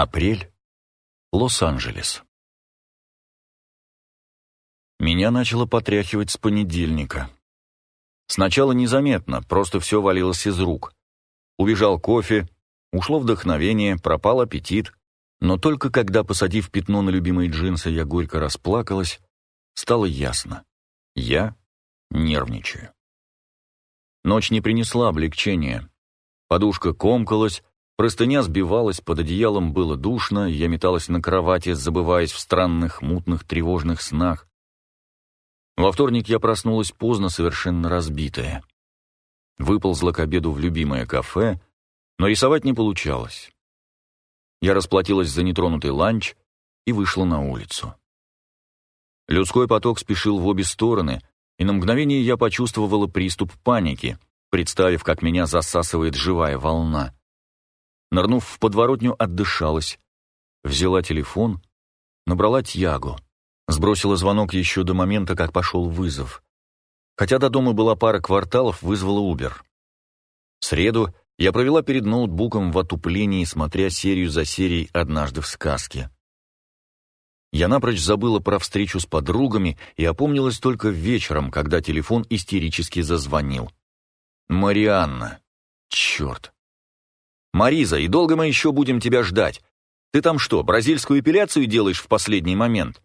Апрель. Лос-Анджелес. Меня начало потряхивать с понедельника. Сначала незаметно, просто все валилось из рук. Убежал кофе, ушло вдохновение, пропал аппетит. Но только когда, посадив пятно на любимые джинсы, я горько расплакалась, стало ясно. Я нервничаю. Ночь не принесла облегчения. Подушка комкалась, простыня сбивалась, под одеялом было душно, я металась на кровати, забываясь в странных, мутных, тревожных снах. Во вторник я проснулась поздно, совершенно разбитая. Выползла к обеду в любимое кафе, но рисовать не получалось. Я расплатилась за нетронутый ланч и вышла на улицу. Людской поток спешил в обе стороны, и на мгновение я почувствовала приступ паники, представив, как меня засасывает живая волна. Нырнув в подворотню, отдышалась, взяла телефон, набрала Тьягу, сбросила звонок еще до момента, как пошел вызов. Хотя до дома была пара кварталов, вызвала Убер. Среду я провела перед ноутбуком в отуплении, смотря серию за серией «Однажды в сказке». Я напрочь забыла про встречу с подругами и опомнилась только вечером, когда телефон истерически зазвонил. «Марианна! Черт!» «Мариза, и долго мы еще будем тебя ждать? Ты там что, бразильскую эпиляцию делаешь в последний момент?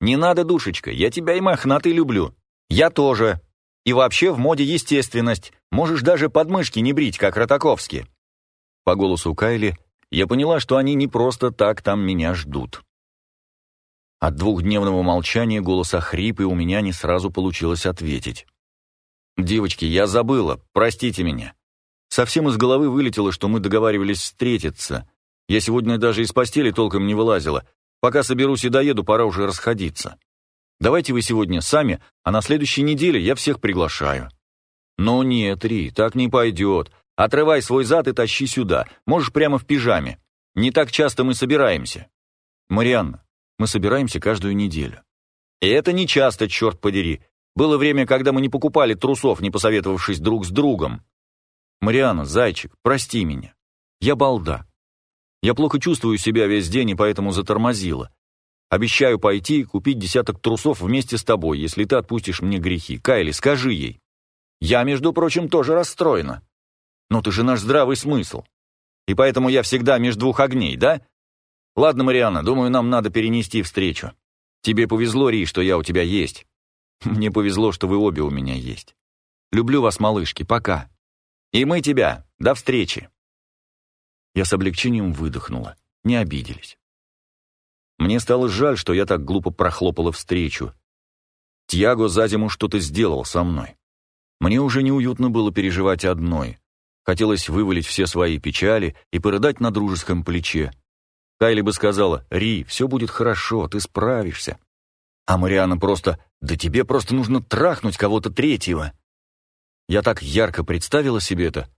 Не надо, душечка, я тебя и мохнатый люблю. Я тоже. И вообще в моде естественность. Можешь даже подмышки не брить, как Ротаковский. По голосу Кайли я поняла, что они не просто так там меня ждут. От двухдневного молчания голоса хрип, и у меня не сразу получилось ответить. «Девочки, я забыла, простите меня. Совсем из головы вылетело, что мы договаривались встретиться. Я сегодня даже из постели толком не вылазила. Пока соберусь и доеду, пора уже расходиться. Давайте вы сегодня сами, а на следующей неделе я всех приглашаю». «Ну нет, Ри, так не пойдет. Отрывай свой зад и тащи сюда. Можешь прямо в пижаме. Не так часто мы собираемся». «Марианна, мы собираемся каждую неделю». «И это не часто, черт подери. Было время, когда мы не покупали трусов, не посоветовавшись друг с другом». «Марианна, зайчик, прости меня. Я балда. Я плохо чувствую себя весь день и поэтому затормозила. Обещаю пойти и купить десяток трусов вместе с тобой, если ты отпустишь мне грехи. Кайли, скажи ей. Я, между прочим, тоже расстроена. Но ты же наш здравый смысл. И поэтому я всегда между двух огней, да? Ладно, Марианна, думаю, нам надо перенести встречу. Тебе повезло, Ри, что я у тебя есть. Мне повезло, что вы обе у меня есть. Люблю вас, малышки, пока. И мы тебя. До встречи. Я с облегчением выдохнула. Не обиделись. Мне стало жаль, что я так глупо прохлопала встречу. Тьяго за зиму что-то сделал со мной. Мне уже неуютно было переживать одной. Хотелось вывалить все свои печали и порыдать на дружеском плече. Кайли бы сказала, «Ри, все будет хорошо, ты справишься». А Мариана просто, «Да тебе просто нужно трахнуть кого-то третьего». Я так ярко представила себе это,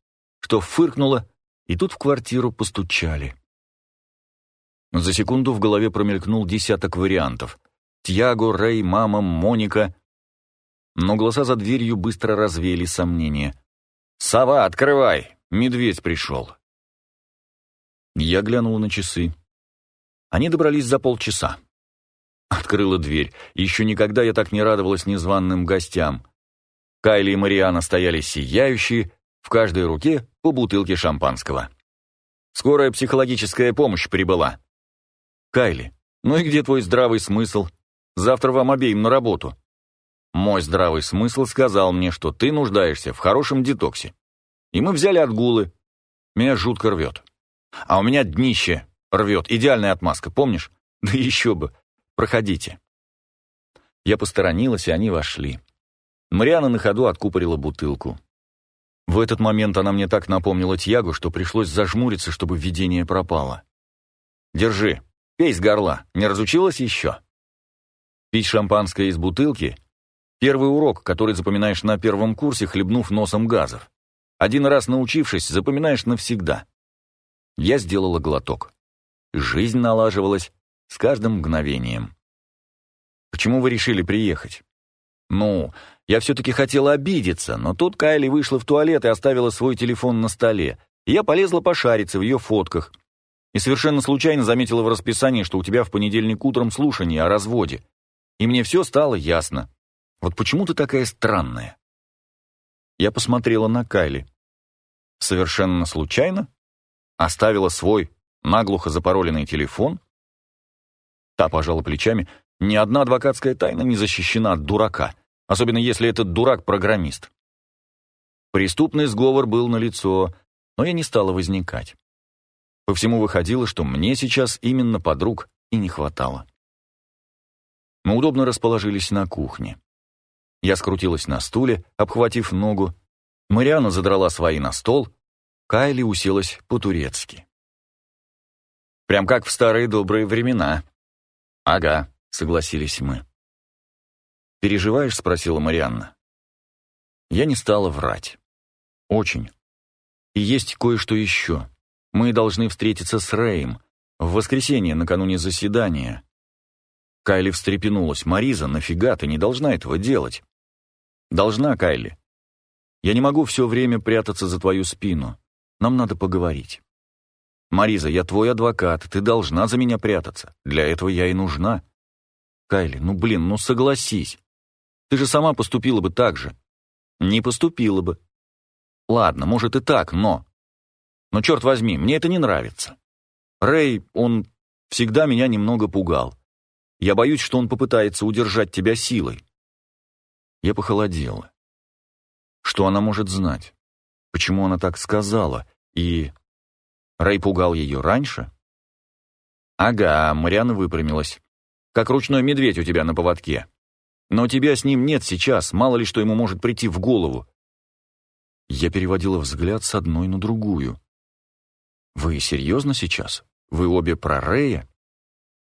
что фыркнула, и тут в квартиру постучали. За секунду в голове промелькнул десяток вариантов. Тьяго, Рэй, мама, Моника. Но глаза за дверью быстро развеяли сомнения. «Сова, открывай! Медведь пришел!» Я глянул на часы. Они добрались за полчаса. Открыла дверь. Еще никогда я так не радовалась незваным гостям. Кайли и Мариана стояли сияющие, в каждой руке по бутылке шампанского. Скорая психологическая помощь прибыла. Кайли, ну и где твой здравый смысл? Завтра вам обеим на работу. Мой здравый смысл сказал мне, что ты нуждаешься в хорошем детоксе. И мы взяли отгулы. Меня жутко рвет. А у меня днище рвет. Идеальная отмазка, помнишь? Да еще бы. Проходите. Я посторонилась, и они вошли. Мариана на ходу откупорила бутылку. В этот момент она мне так напомнила Тьягу, что пришлось зажмуриться, чтобы видение пропало. «Держи», Пей с горла, не разучилась еще? Пить шампанское из бутылки — первый урок, который запоминаешь на первом курсе, хлебнув носом газов. Один раз научившись, запоминаешь навсегда. Я сделала глоток. Жизнь налаживалась с каждым мгновением. «Почему вы решили приехать?» «Ну, я все-таки хотела обидеться, но тут Кайли вышла в туалет и оставила свой телефон на столе. Я полезла пошариться в ее фотках — И совершенно случайно заметила в расписании, что у тебя в понедельник утром слушание о разводе. И мне все стало ясно. Вот почему ты такая странная?» Я посмотрела на Кайли. Совершенно случайно? Оставила свой наглухо запароленный телефон? Та пожала плечами. Ни одна адвокатская тайна не защищена от дурака, особенно если этот дурак программист. Преступный сговор был налицо, но я не стала возникать. По всему выходило, что мне сейчас именно подруг и не хватало. Мы удобно расположились на кухне. Я скрутилась на стуле, обхватив ногу. Мариана задрала свои на стол. Кайли уселась по-турецки. «Прям как в старые добрые времена». «Ага», — согласились мы. «Переживаешь?» — спросила Марианна. Я не стала врать. Очень. И есть кое-что еще. Мы должны встретиться с Рэем в воскресенье накануне заседания. Кайли встрепенулась. «Мариза, нафига ты не должна этого делать?» «Должна, Кайли. Я не могу все время прятаться за твою спину. Нам надо поговорить». «Мариза, я твой адвокат, ты должна за меня прятаться. Для этого я и нужна». «Кайли, ну блин, ну согласись. Ты же сама поступила бы так же». «Не поступила бы». «Ладно, может и так, но...» Но, черт возьми, мне это не нравится. Рэй, он всегда меня немного пугал. Я боюсь, что он попытается удержать тебя силой. Я похолодела. Что она может знать? Почему она так сказала? И... Рэй пугал ее раньше? Ага, Мариана выпрямилась. Как ручной медведь у тебя на поводке. Но тебя с ним нет сейчас, мало ли что ему может прийти в голову. Я переводила взгляд с одной на другую. «Вы серьезно сейчас? Вы обе про Рея?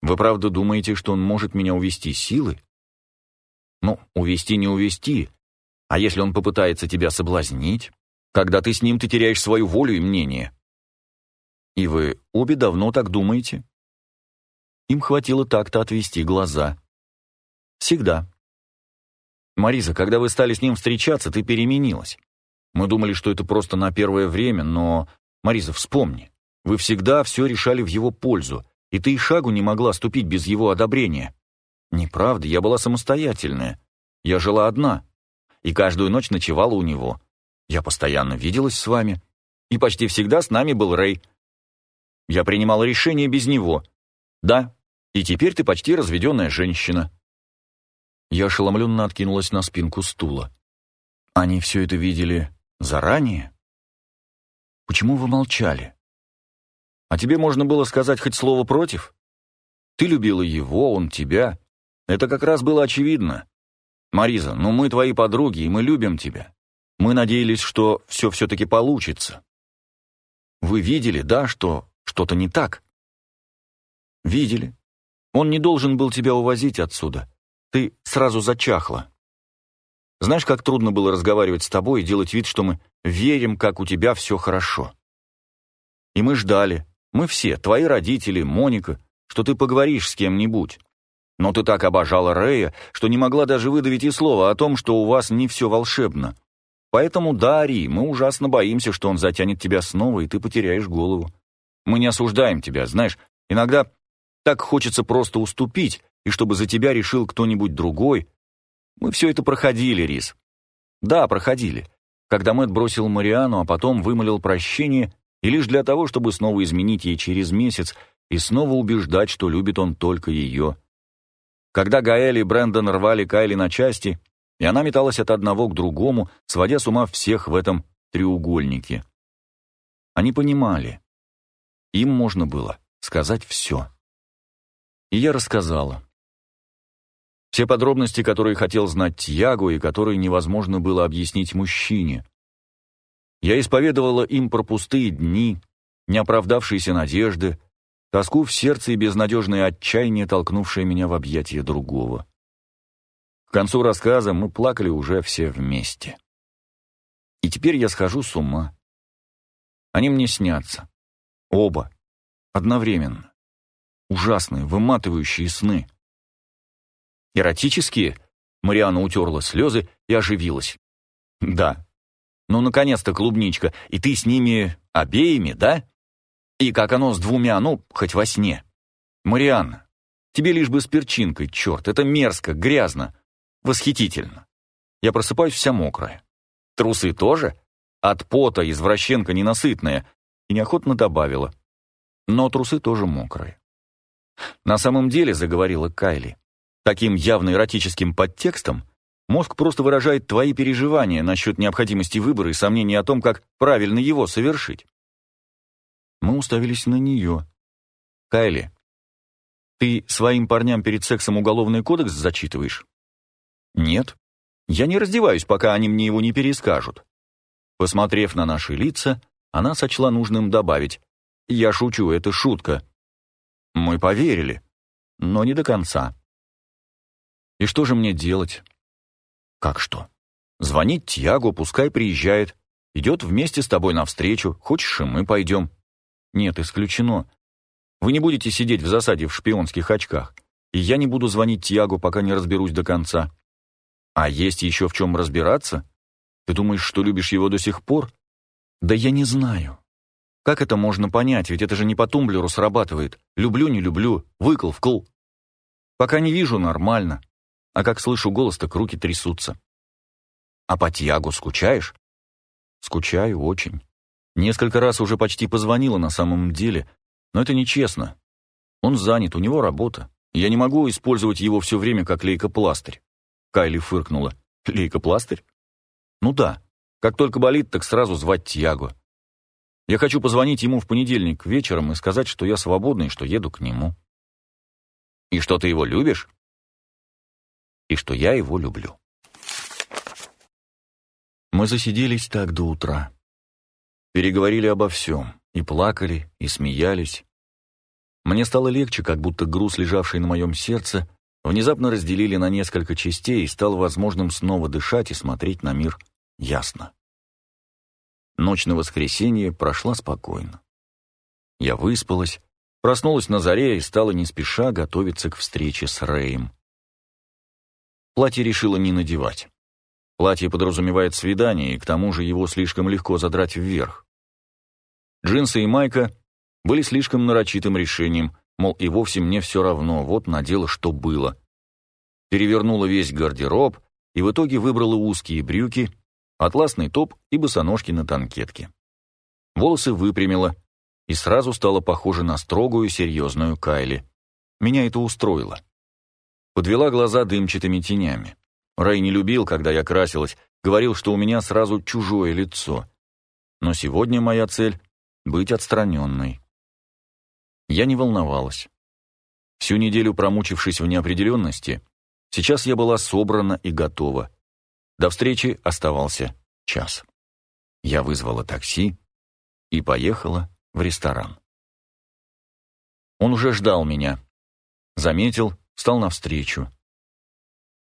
Вы правда думаете, что он может меня увести силой? Ну, увести не увести. А если он попытается тебя соблазнить? Когда ты с ним, ты теряешь свою волю и мнение. И вы обе давно так думаете? Им хватило так-то отвести глаза. Всегда. Мариза, когда вы стали с ним встречаться, ты переменилась. Мы думали, что это просто на первое время, но... Мариза, вспомни. Вы всегда все решали в его пользу, и ты и шагу не могла ступить без его одобрения. Неправда, я была самостоятельная. Я жила одна. И каждую ночь ночевала у него. Я постоянно виделась с вами. И почти всегда с нами был Рэй. Я принимала решения без него. Да, и теперь ты почти разведенная женщина. Я ошеломленно откинулась на спинку стула. Они все это видели заранее? Почему вы молчали? А тебе можно было сказать хоть слово против? Ты любила его, он тебя. Это как раз было очевидно. Мариза, ну мы твои подруги, и мы любим тебя. Мы надеялись, что все все-таки получится. Вы видели, да, что что-то не так? Видели. Он не должен был тебя увозить отсюда. Ты сразу зачахла. Знаешь, как трудно было разговаривать с тобой и делать вид, что мы верим, как у тебя все хорошо. И мы ждали, мы все, твои родители, Моника, что ты поговоришь с кем-нибудь. Но ты так обожала Рэя, что не могла даже выдавить и слова о том, что у вас не все волшебно. Поэтому, да, Ари, мы ужасно боимся, что он затянет тебя снова, и ты потеряешь голову. Мы не осуждаем тебя, знаешь, иногда так хочется просто уступить, и чтобы за тебя решил кто-нибудь другой. Мы все это проходили, Рис. Да, проходили. Когда Мэтт бросил Мариану, а потом вымолил прощение и лишь для того, чтобы снова изменить ей через месяц и снова убеждать, что любит он только ее. Когда Гаэль и Брэндон рвали Кайли на части, и она металась от одного к другому, сводя с ума всех в этом треугольнике. Они понимали. Им можно было сказать все. И я рассказала. Все подробности, которые хотел знать Тьяго и которые невозможно было объяснить мужчине. Я исповедовала им про пустые дни, неоправдавшиеся надежды, тоску в сердце и безнадежное отчаяние, толкнувшее меня в объятия другого. К концу рассказа мы плакали уже все вместе. И теперь я схожу с ума. Они мне снятся. Оба. Одновременно. Ужасные, выматывающие сны. Эротические? Мариана утерла слезы и оживилась. Да, ну, наконец-то, клубничка, и ты с ними обеими, да? И как оно с двумя, ну, хоть во сне. Марианна, тебе лишь бы с перчинкой, черт, это мерзко, грязно, восхитительно. Я просыпаюсь вся мокрая. Трусы тоже? От пота извращенка ненасытная. И неохотно добавила. Но трусы тоже мокрые. На самом деле, заговорила Кайли, таким явно эротическим подтекстом мозг просто выражает твои переживания насчет необходимости выбора и сомнений о том, как правильно его совершить. Мы уставились на нее. Кайли, ты своим парням перед сексом уголовный кодекс зачитываешь? Нет. Я не раздеваюсь, пока они мне его не перескажут. Посмотрев на наши лица, она сочла нужным добавить. Я шучу, это шутка. Мы поверили, но не до конца. И что же мне делать? Как что? Звонить Тьяго, пускай приезжает. Идет вместе с тобой навстречу. Хочешь, и мы пойдем. Нет, исключено. Вы не будете сидеть в засаде в шпионских очках. И я не буду звонить Тьяго, пока не разберусь до конца. А есть еще в чем разбираться? Ты думаешь, что любишь его до сих пор? Да я не знаю. Как это можно понять, ведь это же не по тумблеру срабатывает. Люблю, не люблю, выкл, вкл. Пока не вижу, нормально. А как слышу голос, так руки трясутся. А по Тьягу скучаешь? Скучаю очень. Несколько раз уже почти позвонила на самом деле, но это нечестно. Он занят, у него работа. Я не могу использовать его все время как лейкопластырь. Кайли фыркнула. Лейкопластырь? Ну да. Как только болит, так сразу звать Тьяго. Я хочу позвонить ему в понедельник вечером и сказать, что я свободный, что еду к нему. И что ты его любишь? И что я его люблю. Мы засиделись так до утра. Переговорили обо всем. И плакали, и смеялись. Мне стало легче, как будто груз, лежавший на моем сердце, внезапно разделили на несколько частей и стало возможным снова дышать и смотреть на мир ясно. Ночь на воскресенье прошла спокойно. Я выспалась, проснулась на заре и стала не спеша готовиться к встрече с Рэем. Платье решила не надевать. Платье подразумевает свидание, и к тому же его слишком легко задрать вверх. Джинсы и майка были слишком нарочитым решением, мол, и вовсе мне все равно, вот надела, что было. Перевернула весь гардероб и в итоге выбрала узкие брюки, атласный топ и босоножки на танкетке. Волосы выпрямила и сразу стала похожа на строгую, серьезную Кайли. Меня это устроило. Подвела глаза дымчатыми тенями. Рэй не любил, когда я красилась, говорил, что у меня сразу чужое лицо. Но сегодня моя цель — быть отстраненной. Я не волновалась. Всю неделю промучившись в неопределенности, сейчас я была собрана и готова. До встречи оставался час. Я вызвала такси и поехала в ресторан. Он уже ждал меня. Заметил, встал навстречу.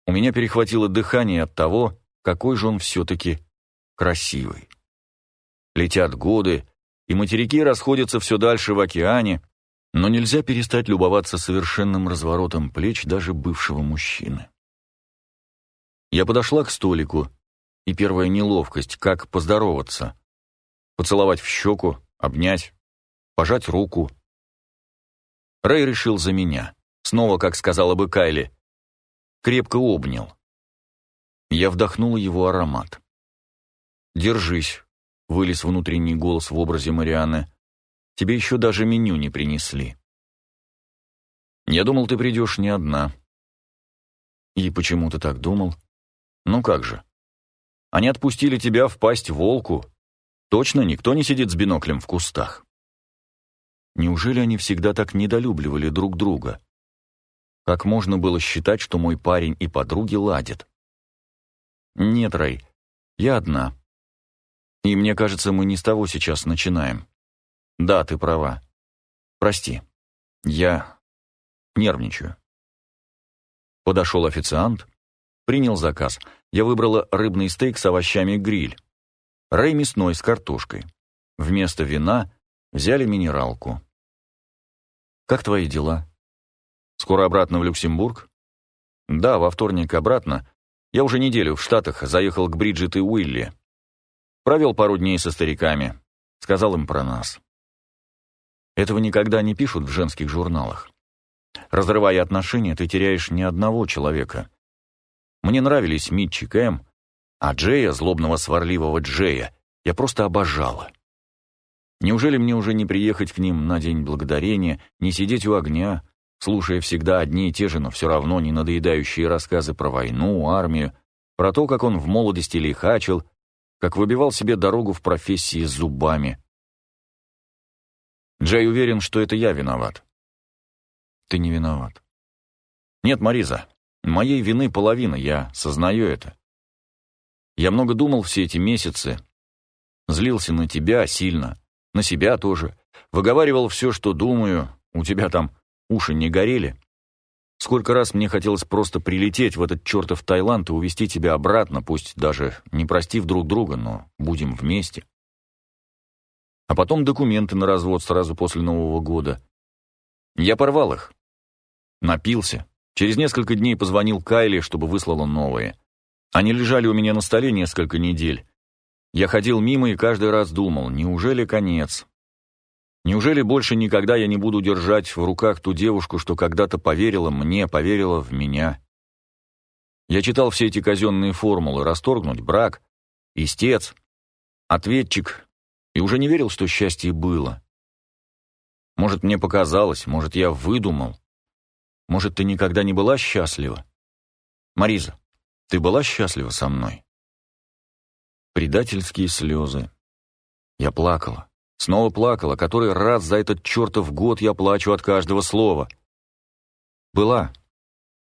У меня перехватило дыхание от того, какой же он все-таки красивый. Летят годы, и материки расходятся все дальше в океане, но нельзя перестать любоваться совершенным разворотом плеч даже бывшего мужчины. Я подошла к столику, и первая неловкость, как поздороваться. Поцеловать в щеку, обнять, пожать руку. Рэй решил за меня. Снова, как сказала бы Кайли, крепко обнял. Я вдохнула его аромат. «Держись», — вылез внутренний голос в образе Марианы. «Тебе еще даже меню не принесли». «Я думал, ты придешь не одна». «И почему ты так думал?» Ну как же? Они отпустили тебя в пасть волку. Точно никто не сидит с биноклем в кустах. Неужели они всегда так недолюбливали друг друга? Как можно было считать, что мой парень и подруги ладят? Нет, Рэй, я одна. И мне кажется, мы не с того сейчас начинаем. Да, ты права. Прости. Я нервничаю. Подошел официант, Принял заказ. Я выбрала рыбный стейк с овощами гриль. Рэй мясной с картошкой. Вместо вина взяли минералку. «Как твои дела?» «Скоро обратно в Люксембург?» «Да, во вторник обратно. Я уже неделю в Штатах заехал к Бриджит и Уилли. Провел пару дней со стариками. Сказал им про нас. Этого никогда не пишут в женских журналах. Разрывая отношения, ты теряешь ни одного человека. Мне нравились Митчик М, а Джея, злобного сварливого Джея, я просто обожала. Неужели мне уже не приехать к ним на День Благодарения, не сидеть у огня, слушая всегда одни и те же, но все равно не надоедающие рассказы про войну, армию, про то, как он в молодости лихачил, как выбивал себе дорогу в профессии зубами. Джей уверен, что это я виноват. Ты не виноват. Нет, Мариза, моей вины половина, я сознаю это. Я много думал все эти месяцы, злился на тебя сильно, на себя тоже, выговаривал все, что думаю, у тебя там уши не горели. Сколько раз мне хотелось просто прилететь в этот чертов Таиланд и увезти тебя обратно, пусть даже не простив друг друга, но будем вместе. А потом документы на развод сразу после Нового года. Я порвал их. Напился. Через несколько дней позвонил Кайли, чтобы выслала новые. Они лежали у меня на столе несколько недель. Я ходил мимо и каждый раз думал, неужели конец? Неужели больше никогда я не буду держать в руках ту девушку, что когда-то поверила мне, поверила в меня? Я читал все эти казенные формулы «расторгнуть брак», «истец», «ответчик» и уже не верил, что счастье было. Может, мне показалось, может, я выдумал. Может, ты никогда не была счастлива? Мариза, ты была счастлива со мной? Предательские слезы. Я плакала. Снова плакала, который раз за этот чертов год я плачу от каждого слова. Была.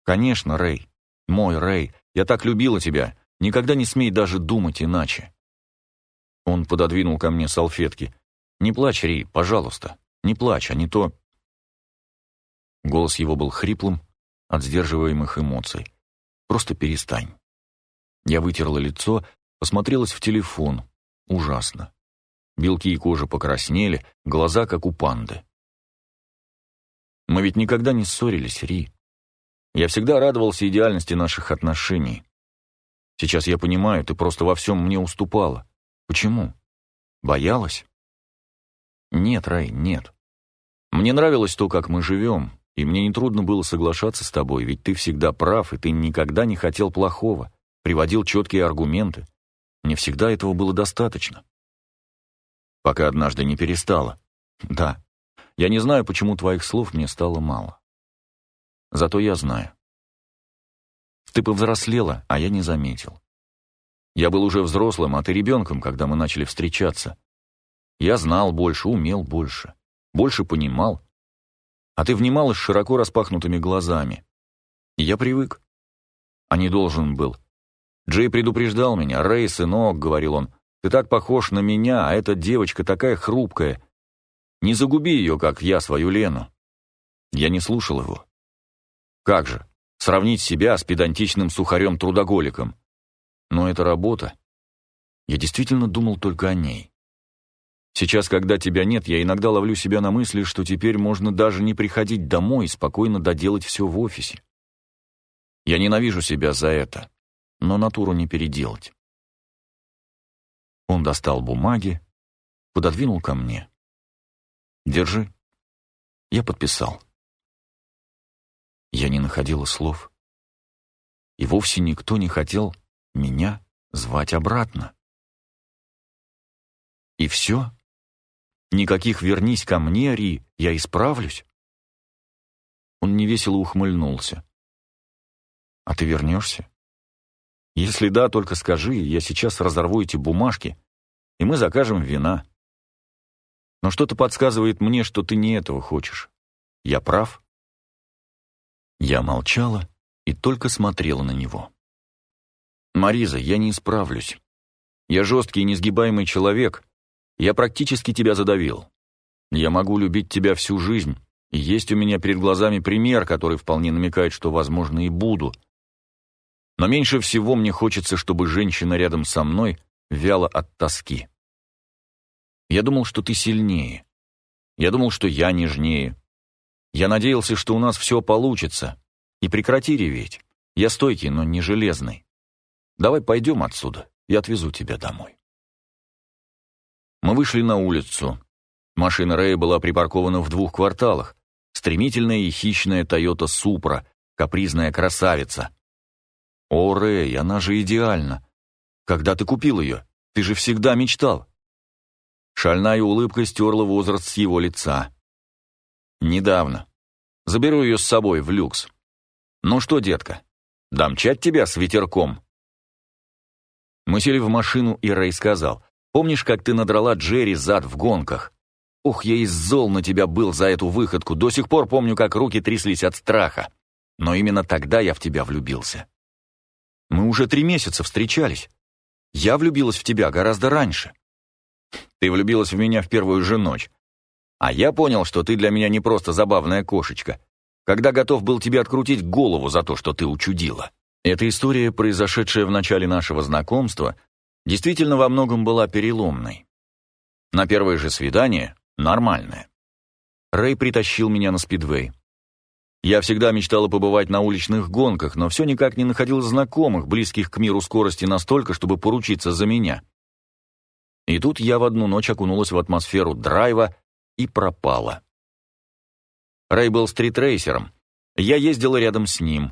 Конечно, Рэй. Мой Рэй. Я так любила тебя. Никогда не смей даже думать иначе. Он пододвинул ко мне салфетки. «Не плачь, Ри, пожалуйста. Не плачь, а не то...» Голос его был хриплым от сдерживаемых эмоций. «Просто перестань». Я вытерла лицо, посмотрелась в телефон. Ужасно. Белки и кожа покраснели, глаза как у панды. Мы ведь никогда не ссорились, Ри. Я всегда радовался идеальности наших отношений. Сейчас я понимаю, ты просто во всем мне уступала. Почему? Боялась? Нет, Рай, нет. Мне нравилось то, как мы живем, и мне нетрудно было соглашаться с тобой, ведь ты всегда прав, и ты никогда не хотел плохого, приводил четкие аргументы. Мне всегда этого было достаточно пока однажды не перестала. Да, я не знаю, почему твоих слов мне стало мало. Зато я знаю. Ты повзрослела, а я не заметил. Я был уже взрослым, а ты ребенком, когда мы начали встречаться. Я знал больше, умел больше, больше понимал. А ты внимала с широко распахнутыми глазами. Я привык. А не должен был. Джей предупреждал меня. «Рэй, сынок», — говорил он, ты так похож на меня, а эта девочка такая хрупкая. Не загуби ее, как я свою Лену. Я не слушал его. Как же, сравнить себя с педантичным сухарем-трудоголиком? Но это работа. Я действительно думал только о ней. Сейчас, когда тебя нет, я иногда ловлю себя на мысли, что теперь можно даже не приходить домой и спокойно доделать все в офисе. Я ненавижу себя за это, но натуру не переделать. Он достал бумаги, пододвинул ко мне. «Держи». Я подписал. Я не находила слов. И вовсе никто не хотел меня звать обратно. И все? Никаких «вернись ко мне, Ри, я исправлюсь?» Он невесело ухмыльнулся. «А ты вернешься?» Если да, только скажи, я сейчас разорву эти бумажки, и мы закажем вина. Но что-то подсказывает мне, что ты не этого хочешь. Я прав?» Я молчала и только смотрела на него. «Мариза, я не исправлюсь. Я жесткий и несгибаемый человек. Я практически тебя задавил. Я могу любить тебя всю жизнь, и есть у меня перед глазами пример, который вполне намекает, что, возможно, и буду — но меньше всего мне хочется, чтобы женщина рядом со мной вяла от тоски. Я думал, что ты сильнее. Я думал, что я нежнее. Я надеялся, что у нас все получится. И прекрати реветь. Я стойкий, но не железный. Давай пойдем отсюда, я отвезу тебя домой. Мы вышли на улицу. Машина Рэя была припаркована в двух кварталах. Стремительная и хищная Toyota Supra, капризная красавица. О, Рэй, она же идеальна. Когда ты купил ее? Ты же всегда мечтал. Шальная улыбка стерла возраст с его лица. Недавно. Заберу ее с собой в люкс. Ну что, детка, домчать тебя с ветерком? Мы сели в машину, и Рэй сказал, «Помнишь, как ты надрала Джерри зад в гонках? Ух, я из зол на тебя был за эту выходку, до сих пор помню, как руки тряслись от страха. Но именно тогда я в тебя влюбился. Мы уже три месяца встречались. Я влюбилась в тебя гораздо раньше. Ты влюбилась в меня в первую же ночь. А я понял, что ты для меня не просто забавная кошечка, когда готов был тебе открутить голову за то, что ты учудила. Эта история, произошедшая в начале нашего знакомства, действительно во многом была переломной. На первое же свидание — нормальное. Рэй притащил меня на спидвей. Я всегда мечтала побывать на уличных гонках, но все никак не находил знакомых, близких к миру скорости настолько, чтобы поручиться за меня. И тут я в одну ночь окунулась в атмосферу драйва и пропала. Рэй был стритрейсером. Я ездила рядом с ним.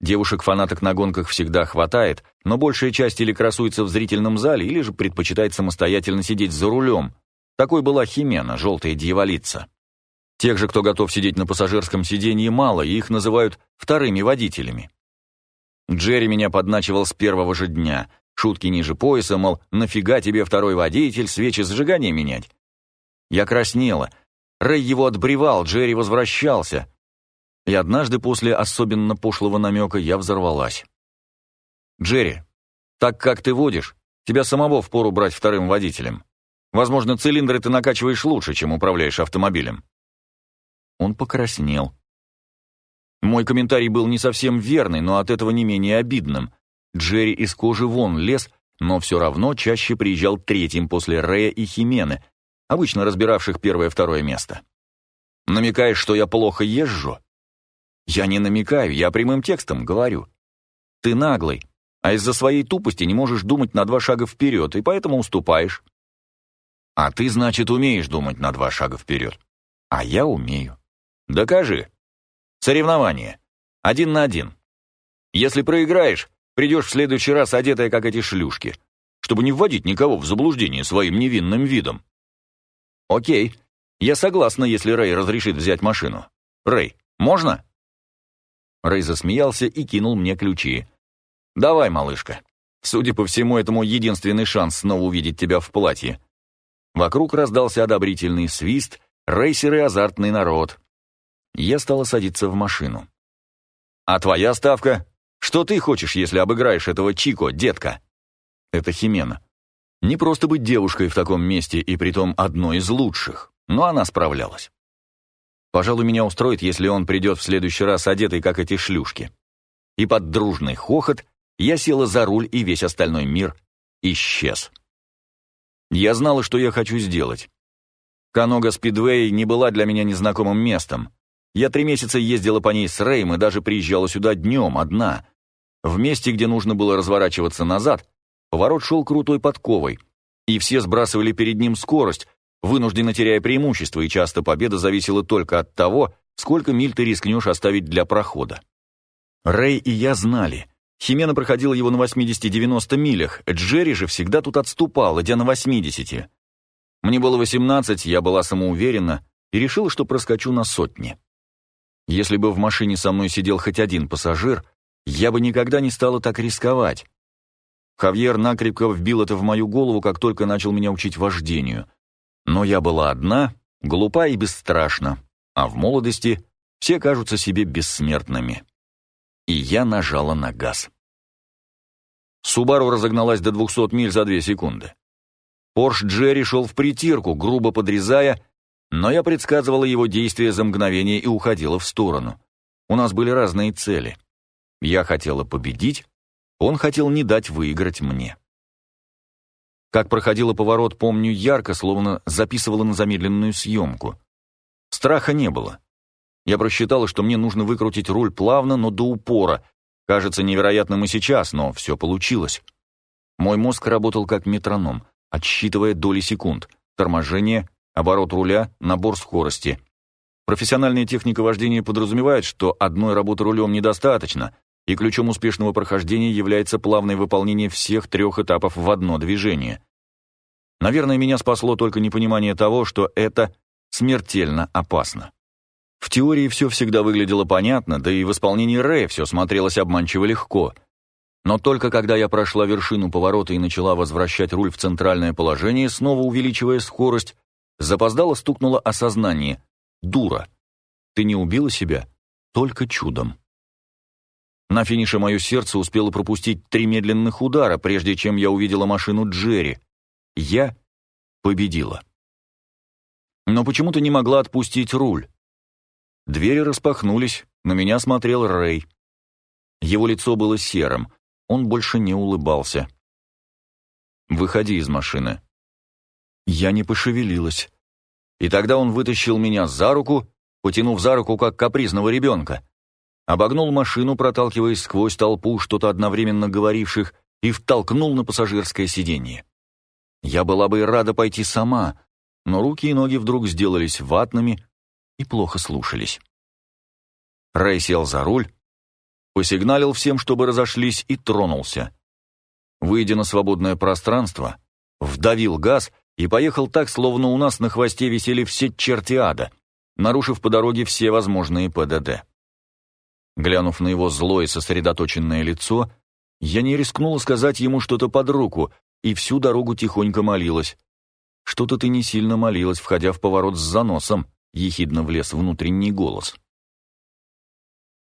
Девушек-фанаток на гонках всегда хватает, но большая часть или красуется в зрительном зале, или же предпочитает самостоятельно сидеть за рулем. Такой была Химена, желтая дьяволица. Тех же, кто готов сидеть на пассажирском сиденье, мало, и их называют вторыми водителями. Джерри меня подначивал с первого же дня. Шутки ниже пояса, мол, нафига тебе второй водитель, свечи зажигания менять? Я краснела. Рэй его отбревал, Джерри возвращался. И однажды после особенно пошлого намека я взорвалась. «Джерри, так как ты водишь, тебя самого впору брать вторым водителем. Возможно, цилиндры ты накачиваешь лучше, чем управляешь автомобилем. Он покраснел. Мой комментарий был не совсем верный, но от этого не менее обидным. Джерри из кожи вон лез, но все равно чаще приезжал третьим после Рэя и Химены, обычно разбиравших первое-второе место. «Намекаешь, что я плохо езжу?» «Я не намекаю, я прямым текстом говорю. Ты наглый, а из-за своей тупости не можешь думать на два шага вперед, и поэтому уступаешь». «А ты, значит, умеешь думать на два шага вперед?» «А я умею». Докажи. Соревнование. Один на один. Если проиграешь, придешь в следующий раз одетая, как эти шлюшки, чтобы не вводить никого в заблуждение своим невинным видом. Окей, я согласна, если Рэй разрешит взять машину. Рэй, можно? Рэй засмеялся и кинул мне ключи. Давай, малышка. Судя по всему, это мой единственный шанс снова увидеть тебя в платье. Вокруг раздался одобрительный свист, рейсеры азартный народ. Я стала садиться в машину. «А твоя ставка? Что ты хочешь, если обыграешь этого Чико, детка?» Это Химена. Не просто быть девушкой в таком месте, и притом одной из лучших, но она справлялась. Пожалуй, меня устроит, если он придет в следующий раз одетый, как эти шлюшки. И под дружный хохот я села за руль, и весь остальной мир исчез. Я знала, что я хочу сделать. Канога Спидвей не была для меня незнакомым местом. Я три месяца ездила по ней с Рэйм и даже приезжала сюда днем, одна. В месте, где нужно было разворачиваться назад, поворот шел крутой подковой, и все сбрасывали перед ним скорость, вынужденно теряя преимущество, и часто победа зависела только от того, сколько миль ты рискнешь оставить для прохода. Рэй и я знали. Химена проходила его на 80-90 милях, Джерри же всегда тут отступал, идя на 80. Мне было 18, я была самоуверена и решила, что проскочу на сотни. Если бы в машине со мной сидел хоть один пассажир, я бы никогда не стала так рисковать. Хавьер накрепко вбил это в мою голову, как только начал меня учить вождению. Но я была одна, глупа и бесстрашна, а в молодости все кажутся себе бессмертными. И я нажала на газ. Субару разогналась до 200 миль за 2 секунды. Порш Джерри шел в притирку, грубо подрезая но я предсказывала его действия за мгновение и уходила в сторону. У нас были разные цели. Я хотела победить, он хотел не дать выиграть мне. Как проходила поворот, помню ярко, словно записывала на замедленную съемку. Страха не было. Я просчитала, что мне нужно выкрутить руль плавно, но до упора. Кажется невероятным и сейчас, но все получилось. Мой мозг работал как метроном, отсчитывая доли секунд. Торможение, оборот руля, набор скорости. Профессиональная техника вождения подразумевает, что одной работы рулем недостаточно, и ключом успешного прохождения является плавное выполнение всех трех этапов в одно движение. Наверное, меня спасло только непонимание того, что это смертельно опасно. В теории все всегда выглядело понятно, да и в исполнении Рэя все смотрелось обманчиво легко. Но только когда я прошла вершину поворота и начала возвращать руль в центральное положение, снова увеличивая скорость, запоздало стукнуло осознание. «Дура! Ты не убила себя? Только чудом!» На финише мое сердце успело пропустить три медленных удара, прежде чем я увидела машину Джерри. Я победила. Но почему-то не могла отпустить руль. Двери распахнулись, на меня смотрел Рэй. Его лицо было серым, он больше не улыбался. «Выходи из машины». Я не пошевелилась. И тогда он вытащил меня за руку, потянув за руку, как капризного ребенка. Обогнул машину, проталкиваясь сквозь толпу что-то одновременно говоривших, и втолкнул на пассажирское сиденье. Я была бы и рада пойти сама, но руки и ноги вдруг сделались ватными, и плохо слушались. Рэй сел за руль, посигналил всем, чтобы разошлись, и тронулся. Выйдя на свободное пространство, вдавил газ и поехал так, словно у нас на хвосте висели все черти ада, нарушив по дороге все возможные ПДД. Глянув на его злое сосредоточенное лицо, я не рискнула сказать ему что-то под руку и всю дорогу тихонько молилась. Что-то ты не сильно молилась, входя в поворот с заносом ехидно влез внутренний голос.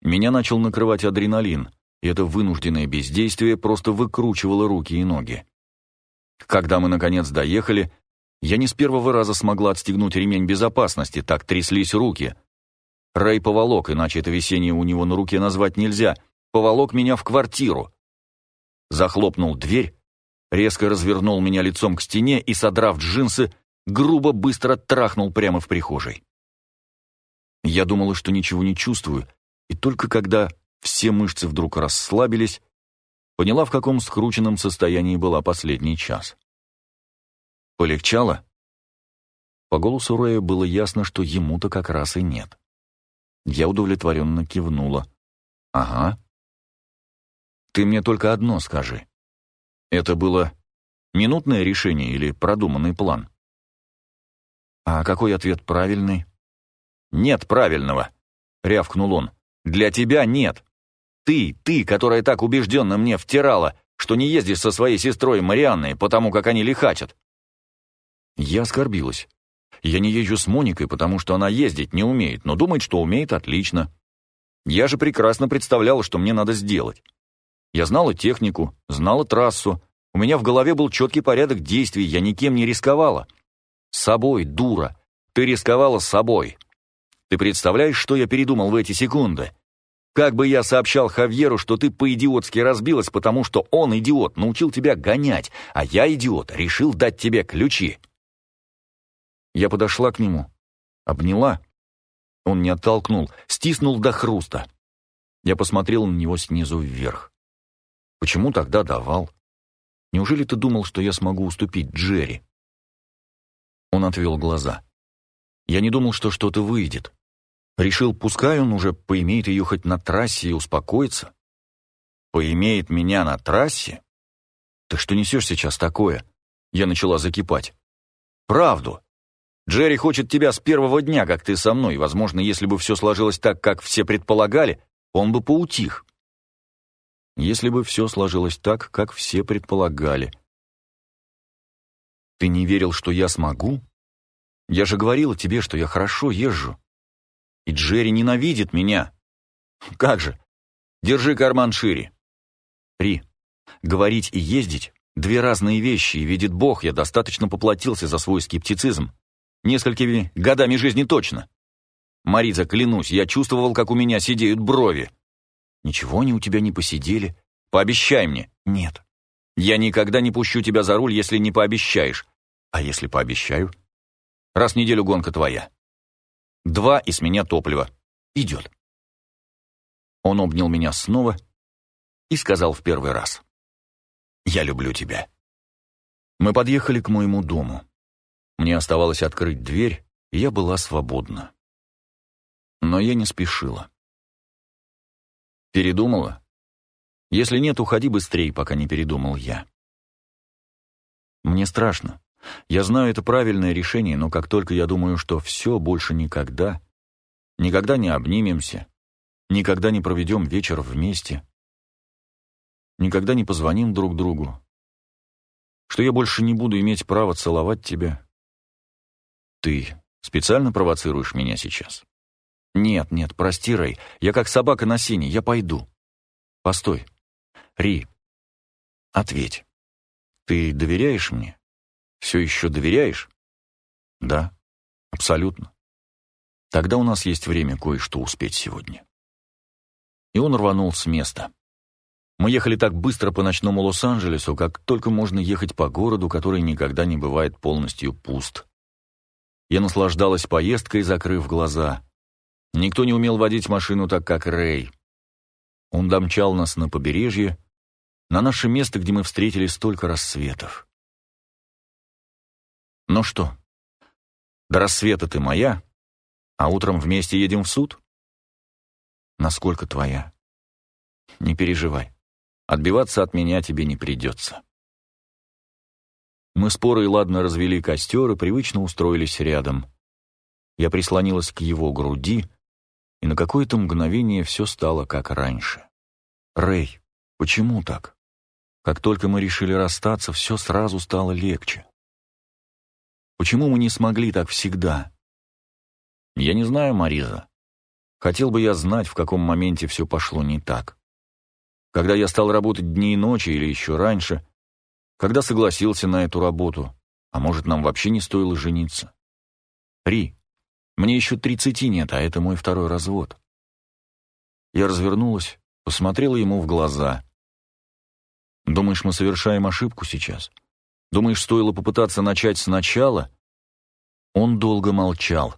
Меня начал накрывать адреналин, и это вынужденное бездействие просто выкручивало руки и ноги. Когда мы, наконец, доехали, я не с первого раза смогла отстегнуть ремень безопасности, так тряслись руки. Рэй поволок, иначе это висение у него на руке назвать нельзя, поволок меня в квартиру. Захлопнул дверь, резко развернул меня лицом к стене и, содрав джинсы, грубо быстро трахнул прямо в прихожей. Я думала, что ничего не чувствую, и только когда все мышцы вдруг расслабились, поняла, в каком скрученном состоянии была последний час. Полегчало? По голосу Рэя было ясно, что ему-то как раз и нет. Я удовлетворенно кивнула. «Ага». «Ты мне только одно скажи. Это было минутное решение или продуманный план?» «А какой ответ правильный?» «Нет правильного», — рявкнул он. «Для тебя нет. Ты, ты, которая так убежденно мне втирала, что не ездишь со своей сестрой Марианной, потому как они лихачат». Я оскорбилась. Я не езжу с Моникой, потому что она ездить не умеет, но думает, что умеет отлично. Я же прекрасно представляла, что мне надо сделать. Я знала технику, знала трассу. У меня в голове был четкий порядок действий, я никем не рисковала. С собой, дура. Ты рисковала с собой. Ты представляешь, что я передумал в эти секунды? Как бы я сообщал Хавьеру, что ты по-идиотски разбилась, потому что он, идиот, научил тебя гонять, а я, идиот, решил дать тебе ключи. Я подошла к нему, обняла. Он не оттолкнул, стиснул до хруста. Я посмотрел на него снизу вверх. Почему тогда давал? Неужели ты думал, что я смогу уступить Джерри? Он отвел глаза. Я не думал, что что-то выйдет. Решил, пускай он уже поимеет ее хоть на трассе и успокоится. Поимеет меня на трассе? Ты что несешь сейчас такое? Я начала закипать. Правду. Джерри хочет тебя с первого дня, как ты со мной. Возможно, если бы все сложилось так, как все предполагали, он бы поутих. Если бы все сложилось так, как все предполагали. Ты не верил, что я смогу? Я же говорила тебе, что я хорошо езжу. И Джерри ненавидит меня. Как же? Держи карман шире. Ри, говорить и ездить — две разные вещи, и видит Бог, я достаточно поплатился за свой скептицизм. Несколькими годами жизни точно. Мариза, клянусь, я чувствовал, как у меня сидеют брови. Ничего они у тебя не посидели. Пообещай мне. Нет. Я никогда не пущу тебя за руль, если не пообещаешь. А если пообещаю? Раз в неделю гонка твоя. Два и с меня топлива. Идет. Он обнял меня снова и сказал в первый раз. «Я люблю тебя». Мы подъехали к моему дому. Мне оставалось открыть дверь, и я была свободна. Но я не спешила. Передумала? Если нет, уходи быстрее, пока не передумал я. Мне страшно. Я знаю, это правильное решение, но как только я думаю, что все, больше никогда, никогда не обнимемся, никогда не проведем вечер вместе, никогда не позвоним друг другу, что я больше не буду иметь права целовать тебя. Ты специально провоцируешь меня сейчас? Нет, нет, прости, Рэй, я как собака на сене, я пойду. Постой. Ри, ответь. Ты доверяешь мне? Все еще доверяешь? Да, абсолютно. Тогда у нас есть время кое-что успеть сегодня. И он рванул с места. Мы ехали так быстро по ночному Лос-Анджелесу, как только можно ехать по городу, который никогда не бывает полностью пуст. Я наслаждалась поездкой, закрыв глаза. Никто не умел водить машину так, как Рэй. Он домчал нас на побережье, на наше место, где мы встретили столько рассветов. Ну что, до рассвета ты моя, а утром вместе едем в суд? Насколько твоя? Не переживай. Отбиваться от меня тебе не придется. Мы споры и ладно развели костер и привычно устроились рядом. Я прислонилась к его груди, и на какое-то мгновение все стало как раньше. «Рэй, почему так?» Как только мы решили расстаться, все сразу стало легче. Почему мы не смогли так всегда? Я не знаю, Мариза. Хотел бы я знать, в каком моменте все пошло не так. Когда я стал работать дни и ночи или еще раньше, когда согласился на эту работу, а может, нам вообще не стоило жениться. Ри, мне еще тридцати нет, а это мой второй развод. Я развернулась, посмотрела ему в глаза. Думаешь, мы совершаем ошибку сейчас? Думаешь, стоило попытаться начать сначала? Он долго молчал.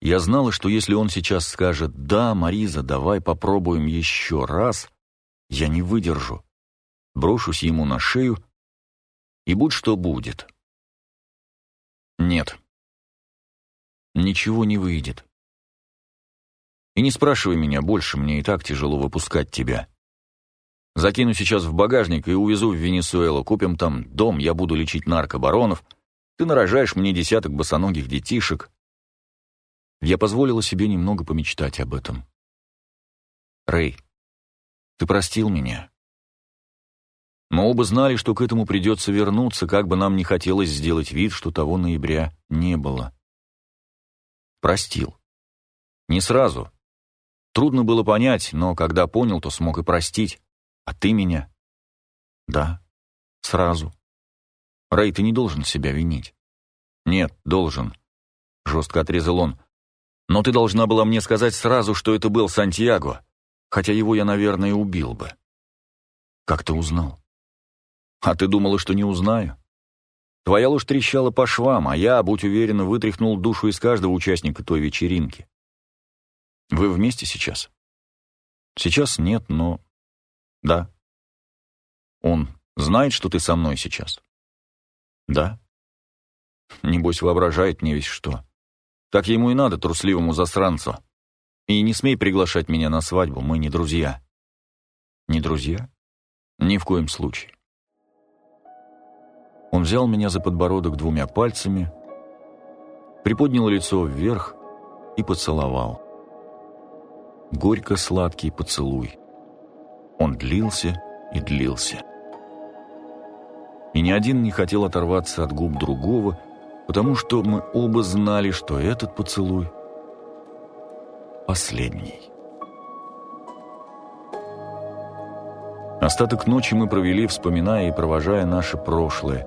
Я знала, что если он сейчас скажет «Да, Мариза, давай попробуем еще раз», я не выдержу. Брошусь ему на шею, и будь что будет. Нет. Ничего не выйдет. И не спрашивай меня больше, мне и так тяжело выпускать тебя. Закину сейчас в багажник и увезу в Венесуэлу. Купим там дом, я буду лечить наркобаронов. Ты нарожаешь мне десяток босоногих детишек. Я позволила себе немного помечтать об этом. Рэй, ты простил меня. Мы оба знали, что к этому придется вернуться, как бы нам не хотелось сделать вид, что того ноября не было. Простил. Не сразу. Трудно было понять, но когда понял, то смог и простить. А ты меня? Да, сразу. Рэй, ты не должен себя винить. Нет, должен. Жестко отрезал он. Но ты должна была мне сказать сразу, что это был Сантьяго, хотя его я, наверное, убил бы. Как ты узнал? А ты думала, что не узнаю? Твоя ложь трещала по швам, а я, будь уверена, вытряхнул душу из каждого участника той вечеринки. Вы вместе сейчас? Сейчас нет, но да. Он знает, что ты со мной сейчас? Да. Небось, воображает не весь что. Так ему и надо, трусливому засранцу. И не смей приглашать меня на свадьбу, мы не друзья. Не друзья? Ни в коем случае. Он взял меня за подбородок двумя пальцами, приподнял лицо вверх и поцеловал. Горько-сладкий поцелуй. Он длился и длился. И ни один не хотел оторваться от губ другого, потому что мы оба знали, что этот поцелуй последний. Остаток ночи мы провели, вспоминая и провожая наше прошлое,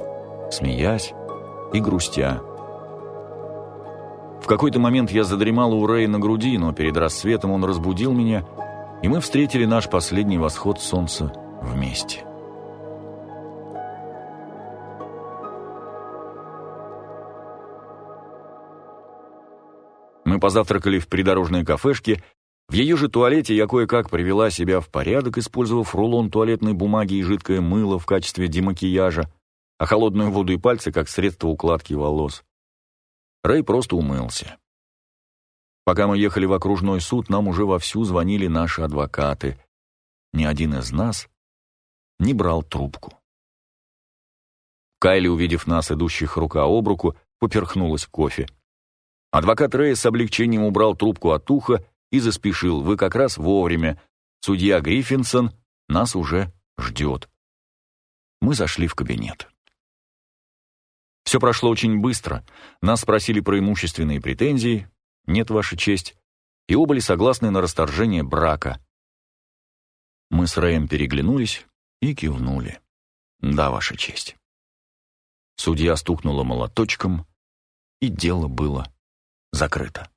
смеясь и грустя. В какой-то момент я задремала у Рэя на груди, но перед рассветом он разбудил меня — и мы встретили наш последний восход солнца вместе. Мы позавтракали в придорожной кафешке. В ее же туалете я кое-как привела себя в порядок, использовав рулон туалетной бумаги и жидкое мыло в качестве демакияжа. А холодную воду и пальцы как средство укладки волос. Рэй просто умылся. Пока мы ехали в окружной суд, нам уже вовсю звонили наши адвокаты. Ни один из нас не брал трубку. Кайли, увидев нас, идущих рука об руку, поперхнулась кофе. Адвокат Рэя с облегчением убрал трубку от уха и заспешил. «Вы как раз вовремя. Судья Гриффинсон нас уже ждет». Мы зашли в кабинет. Все прошло очень быстро. Нас спросили про имущественные претензии. Нет, Ваша честь. И оба были согласны на расторжение брака. Мы с Рэем переглянулись и кивнули. Да, Ваша честь. Судья стукнула молоточком, и дело было закрыто.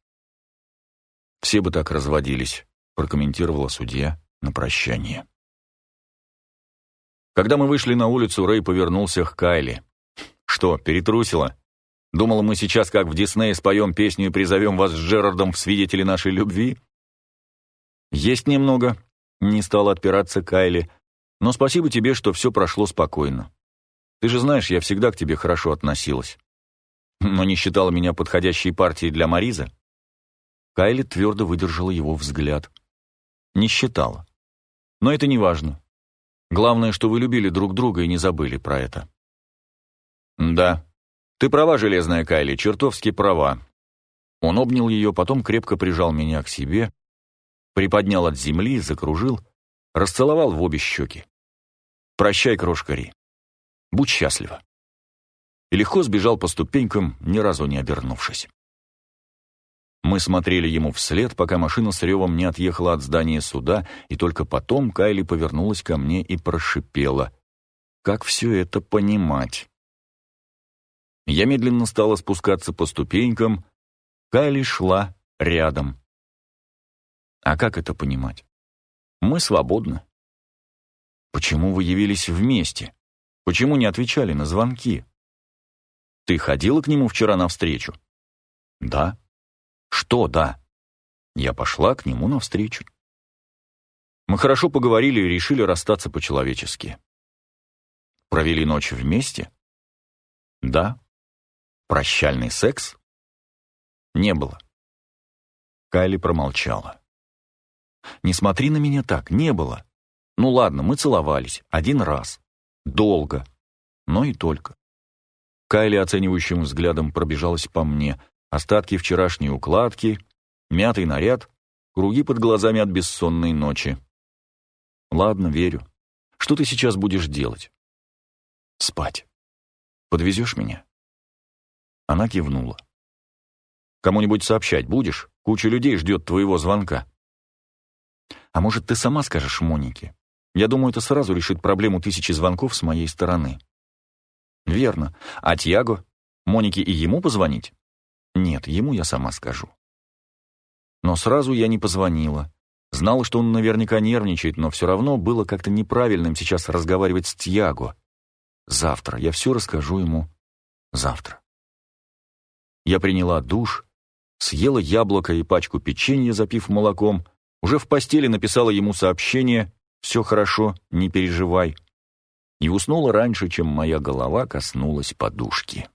«Все бы так разводились», — прокомментировала судья на прощание. Когда мы вышли на улицу, Рэй повернулся к Кайли. «Что, перетрусила? Думала, мы сейчас, как в Диснее, споем песню и призовем вас с Джерардом в свидетели нашей любви?» «Есть немного», — не стал отпираться Кайли, «но спасибо тебе, что все прошло спокойно. Ты же знаешь, я всегда к тебе хорошо относилась. Но не считала меня подходящей партией для Мариза?» Кайли твердо выдержала его взгляд. «Не считала. Но это не важно. Главное, что вы любили друг друга и не забыли про это». «Да, ты права, железная Кайли, чертовски права». Он обнял ее, потом крепко прижал меня к себе, приподнял от земли, закружил, расцеловал в обе щеки. «Прощай, крошка Ри. Будь счастлива». И легко сбежал по ступенькам, ни разу не обернувшись. Мы смотрели ему вслед, пока машина с ревом не отъехала от здания суда, и только потом Кайли повернулась ко мне и прошипела. «Как все это понимать?» Я медленно стала спускаться по ступенькам. Кайли шла рядом. А как это понимать? Мы свободны. Почему вы явились вместе? Почему не отвечали на звонки? Ты ходила к нему вчера навстречу? Да. Что да? Я пошла к нему навстречу. Мы хорошо поговорили и решили расстаться по-человечески. Провели ночь вместе? Да. Прощальный секс? Не было. Кайли промолчала. «Не смотри на меня так, не было. Ну ладно, мы целовались. Один раз. Долго. Но и только». Кайли оценивающим взглядом пробежалась по мне. Остатки вчерашней укладки, мятый наряд, круги под глазами от бессонной ночи. «Ладно, верю. Что ты сейчас будешь делать?» «Спать. Подвезешь меня?» Она кивнула. «Кому-нибудь сообщать будешь? Куча людей ждет твоего звонка». «А может, ты сама скажешь Монике? Я думаю, это сразу решит проблему тысячи звонков с моей стороны». «Верно. А Тьяго? Монике и ему позвонить?» «Нет, ему я сама скажу». Но сразу я не позвонила. Знала, что он наверняка нервничает, но все равно было как-то неправильным сейчас разговаривать с Тьяго. Завтра. Я все расскажу ему завтра. Я приняла душ, съела яблоко и пачку печенья, запив молоком, уже в постели написала ему сообщение «Все хорошо, не переживай» и уснула раньше, чем моя голова коснулась подушки.